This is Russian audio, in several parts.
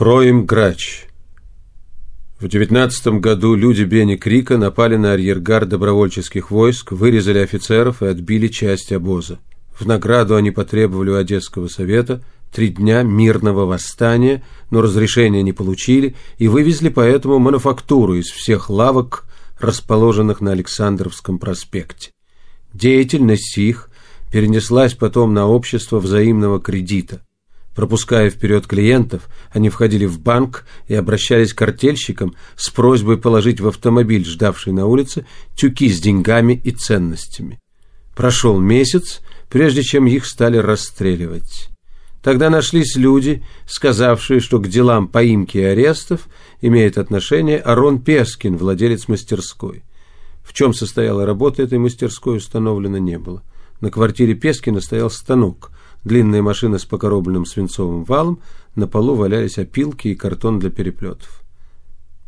Фроим Грач В девятнадцатом году люди Бени Крика напали на арьергард добровольческих войск, вырезали офицеров и отбили часть обоза. В награду они потребовали у Одесского совета три дня мирного восстания, но разрешения не получили и вывезли поэтому мануфактуру из всех лавок, расположенных на Александровском проспекте. Деятельность их перенеслась потом на общество взаимного кредита – Пропуская вперед клиентов, они входили в банк и обращались к артельщикам с просьбой положить в автомобиль, ждавший на улице, тюки с деньгами и ценностями. Прошел месяц, прежде чем их стали расстреливать. Тогда нашлись люди, сказавшие, что к делам поимки и арестов имеет отношение Арон Пескин, владелец мастерской. В чем состояла работа этой мастерской, установлено не было. На квартире Пескина стоял станок – длинная машина с покоробленным свинцовым валом, на полу валялись опилки и картон для переплетов.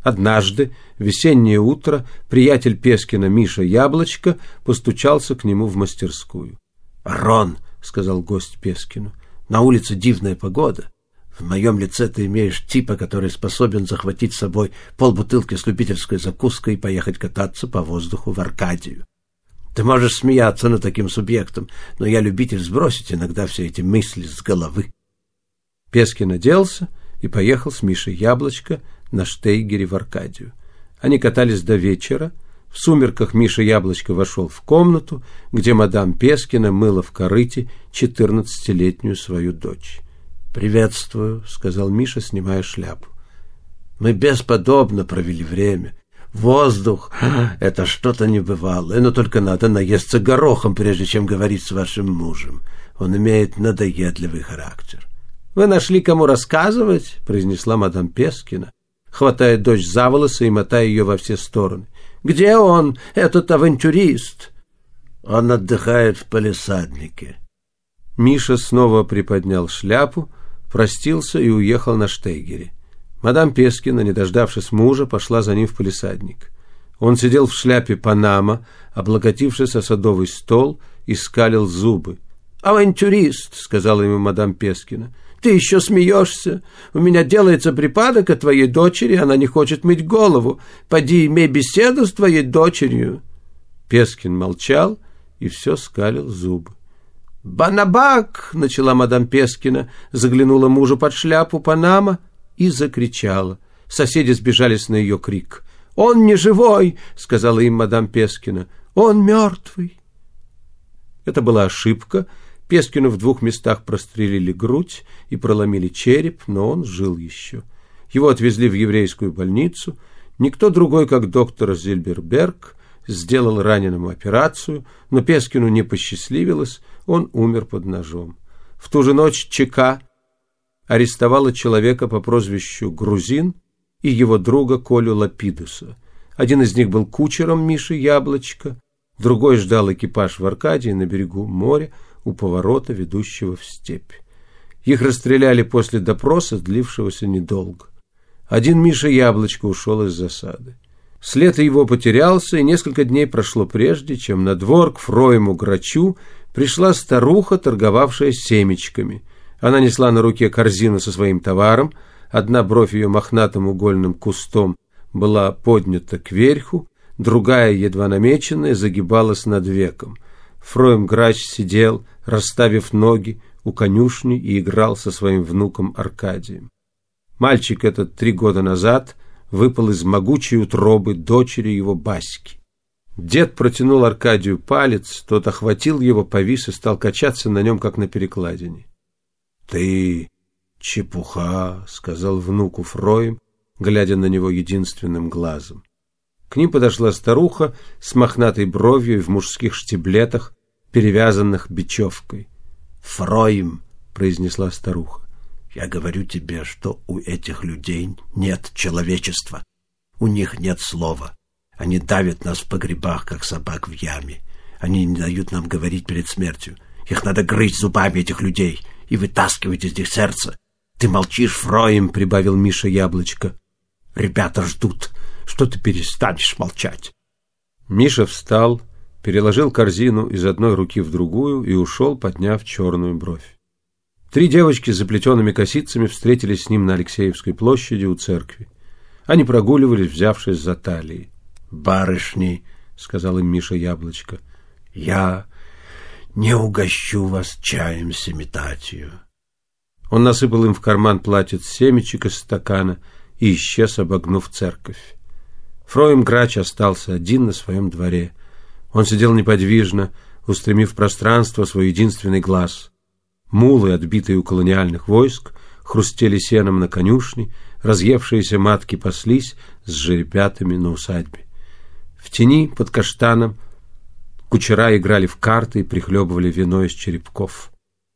Однажды, весеннее утро, приятель Пескина Миша Яблочко постучался к нему в мастерскую. «Рон», — сказал гость Пескину, — «на улице дивная погода. В моем лице ты имеешь типа, который способен захватить с собой полбутылки с любительской закуской и поехать кататься по воздуху в Аркадию. Ты можешь смеяться над таким субъектом, но я любитель сбросить иногда все эти мысли с головы. Пескин оделся и поехал с Мишей Яблочко на Штейгере в Аркадию. Они катались до вечера. В сумерках Миша Яблочко вошел в комнату, где мадам Пескина мыла в корыте четырнадцатилетнюю свою дочь. «Приветствую», — сказал Миша, снимая шляпу. «Мы бесподобно провели время. Воздух — это что-то небывалое, но только надо наесться горохом, прежде чем говорить с вашим мужем. Он имеет надоедливый характер. «Вы нашли, кому рассказывать?» — произнесла мадам Пескина, хватая дочь за волосы и мотая ее во все стороны. «Где он, этот авантюрист?» «Он отдыхает в палисаднике». Миша снова приподнял шляпу, простился и уехал на Штейгере. Мадам Пескина, не дождавшись мужа, пошла за ним в полисадник. Он сидел в шляпе Панама, облокотившись о садовый стол, и скалил зубы. «Авантюрист», — сказала ему мадам Пескина, — «ты еще смеешься? У меня делается припадок от твоей дочери, она не хочет мыть голову. Поди, имей беседу с твоей дочерью». Пескин молчал и все скалил зубы. «Банабак!» — начала мадам Пескина, заглянула мужу под шляпу Панама — и закричала. Соседи сбежались на ее крик. «Он не живой!» — сказала им мадам Пескина. «Он мертвый!» Это была ошибка. Пескину в двух местах прострелили грудь и проломили череп, но он жил еще. Его отвезли в еврейскую больницу. Никто другой, как доктор Зильберберг, сделал раненому операцию, но Пескину не посчастливилось, он умер под ножом. В ту же ночь ЧК арестовала человека по прозвищу Грузин и его друга Колю Лапидуса. Один из них был кучером Миши Яблочко, другой ждал экипаж в Аркадии на берегу моря у поворота, ведущего в степь. Их расстреляли после допроса, длившегося недолго. Один Миша Яблочко ушел из засады. След его потерялся, и несколько дней прошло прежде, чем на двор к Фроему Грачу пришла старуха, торговавшая семечками – она несла на руке корзину со своим товаром, одна бровь ее мохнатым угольным кустом была поднята кверху, другая, едва намеченная, загибалась над веком. Фроем Грач сидел, расставив ноги у конюшни и играл со своим внуком Аркадием. Мальчик этот три года назад выпал из могучей утробы дочери его Баськи. Дед протянул Аркадию палец, тот охватил его, повис и стал качаться на нем, как на перекладине. «Ты чепуха», — сказал внуку Фроем, глядя на него единственным глазом. К ним подошла старуха с мохнатой бровью и в мужских штиблетах, перевязанных бечевкой. «Фроем», — произнесла старуха, — «я говорю тебе, что у этих людей нет человечества. У них нет слова. Они давят нас в погребах, как собак в яме. Они не дают нам говорить перед смертью. Их надо грызть зубами, этих людей и вытаскивать из них сердце. Ты молчишь, Фроем, прибавил Миша Яблочко. Ребята ждут, что ты перестанешь молчать. Миша встал, переложил корзину из одной руки в другую и ушел, подняв черную бровь. Три девочки с заплетенными косицами встретились с ним на Алексеевской площади у церкви. Они прогуливались, взявшись за талии. «Барышни», — сказал им Миша Яблочко, — «я не угощу вас чаем с имитатию». Он насыпал им в карман платьиц семечек из стакана и исчез, обогнув церковь. Фроем Грач остался один на своем дворе. Он сидел неподвижно, устремив в пространство свой единственный глаз. Мулы, отбитые у колониальных войск, хрустели сеном на конюшне, разъевшиеся матки паслись с жеребятами на усадьбе. В тени под каштаном кучера играли в карты и прихлебывали вино из черепков.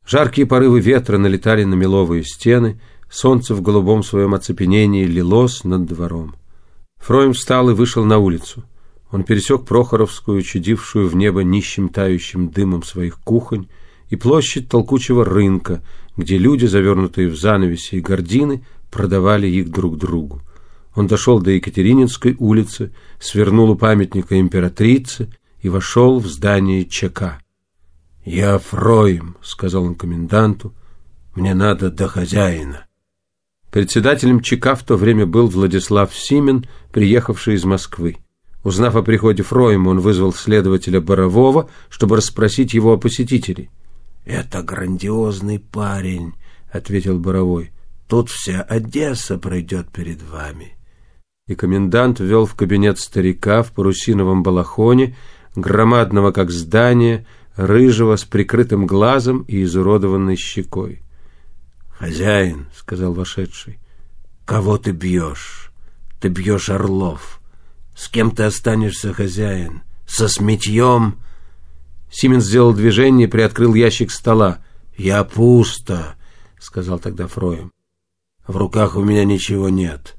Жаркие порывы ветра налетали на меловые стены, солнце в голубом своем оцепенении лилось над двором. Фроем встал и вышел на улицу. Он пересек Прохоровскую, чудившую в небо нищим тающим дымом своих кухонь, и площадь толкучего рынка, где люди, завернутые в занавеси и гардины, продавали их друг другу. Он дошел до Екатерининской улицы, свернул у памятника императрицы и вошел в здание ЧК. «Я Фроем», — сказал он коменданту, — «мне надо до хозяина». Председателем ЧК в то время был Владислав Симен, приехавший из Москвы. Узнав о приходе Фроема, он вызвал следователя Борового, чтобы расспросить его о посетителе. «Это грандиозный парень», — ответил Боровой. «Тут вся Одесса пройдет перед вами». И комендант ввел в кабинет старика в парусиновом балахоне, громадного как здание, рыжего с прикрытым глазом и изуродованной щекой. «Хозяин», — сказал вошедший, — «кого ты бьешь? Ты бьешь орлов. С кем ты останешься, хозяин? Со сметьем?» Симен сделал движение и приоткрыл ящик стола. «Я пусто», — сказал тогда Фроем. «В руках у меня ничего нет,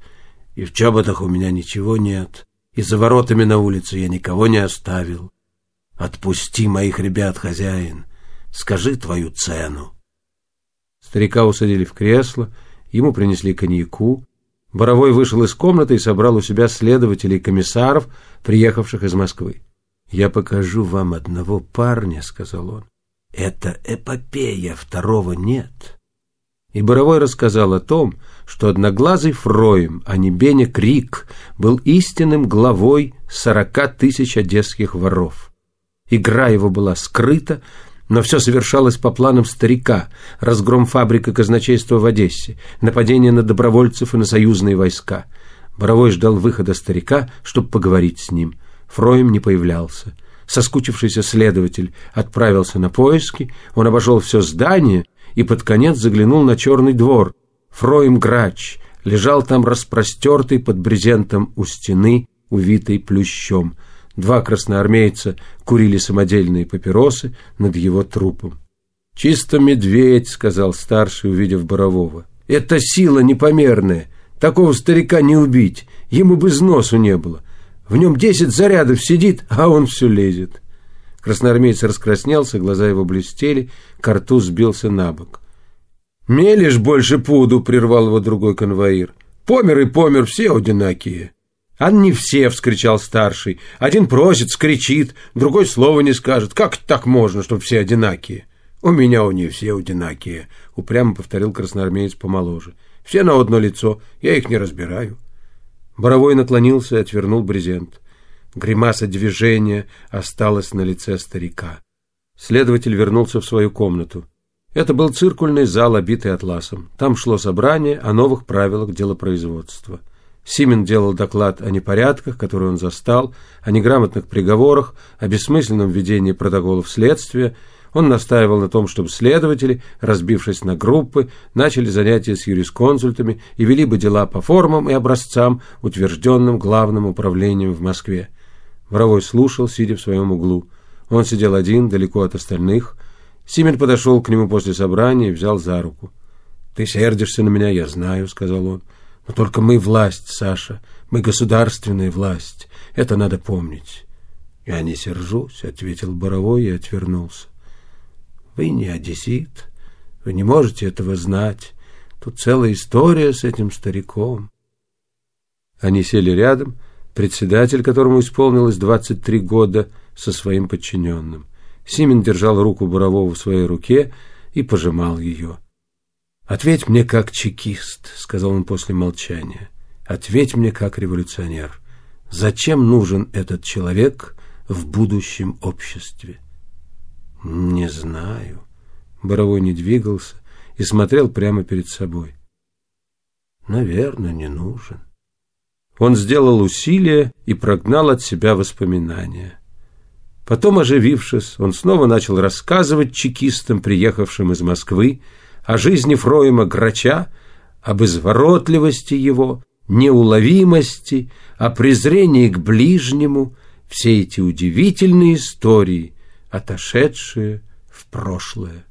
и в чоботах у меня ничего нет, и за воротами на улице я никого не оставил. Отпусти моих ребят, хозяин, скажи твою цену». Старика усадили в кресло, ему принесли коньяку. Боровой вышел из комнаты и собрал у себя следователей и комиссаров, приехавших из Москвы. «Я покажу вам одного парня», — сказал он. «Это эпопея, второго нет». И Боровой рассказал о том, что одноглазый Фроем, а не Беня Крик, был истинным главой сорока тысяч одесских воров. Игра его была скрыта, но все совершалось по планам старика, разгром фабрик и казначейства в Одессе, нападение на добровольцев и на союзные войска. Боровой ждал выхода старика, чтобы поговорить с ним. Фроем не появлялся. Соскучившийся следователь отправился на поиски, он обошел все здание и под конец заглянул на черный двор. Фроем Грач лежал там распростертый под брезентом у стены, увитый плющом. Два красноармейца курили самодельные папиросы над его трупом. «Чисто медведь», — сказал старший, увидев Борового. «Это сила непомерная. Такого старика не убить. Ему бы сносу не было. В нем десять зарядов сидит, а он все лезет. Красноармеец раскраснелся, глаза его блестели, картуз сбился на бок. «Мелешь больше пуду», — прервал его другой конвоир. «Помер и помер, все одинакие». «А не все!» — вскричал старший. «Один просит, скричит, другой слова не скажет. Как так можно, чтобы все одинакие?» «У меня у них все одинакие», — упрямо повторил красноармеец помоложе. «Все на одно лицо, я их не разбираю». Боровой наклонился и отвернул брезент. Гримаса движения осталась на лице старика. Следователь вернулся в свою комнату. Это был циркульный зал, обитый атласом. Там шло собрание о новых правилах делопроизводства. Симен делал доклад о непорядках, которые он застал, о неграмотных приговорах, о бессмысленном ведении протоколов следствия, он настаивал на том, чтобы следователи, разбившись на группы, начали занятия с юрисконсультами и вели бы дела по формам и образцам, утвержденным главным управлением в Москве. Воровой слушал, сидя в своем углу. Он сидел один, далеко от остальных. Симель подошел к нему после собрания и взял за руку. «Ты сердишься на меня, я знаю», — сказал он. «Но только мы власть, Саша. Мы государственная власть. Это надо помнить». «Я не сержусь», — ответил Боровой и отвернулся. Вы не одессит, вы не можете этого знать. Тут целая история с этим стариком. Они сели рядом, председатель, которому исполнилось 23 года, со своим подчиненным. Симин держал руку Борового в своей руке и пожимал ее. «Ответь мне как чекист», — сказал он после молчания. «Ответь мне как революционер. Зачем нужен этот человек в будущем обществе?» «Не знаю». Боровой не двигался и смотрел прямо перед собой. «Наверное, не нужен». Он сделал усилие и прогнал от себя воспоминания. Потом, оживившись, он снова начал рассказывать чекистам, приехавшим из Москвы, о жизни Фроема Грача, об изворотливости его, неуловимости, о презрении к ближнему, все эти удивительные истории, отошедшие в прошлое.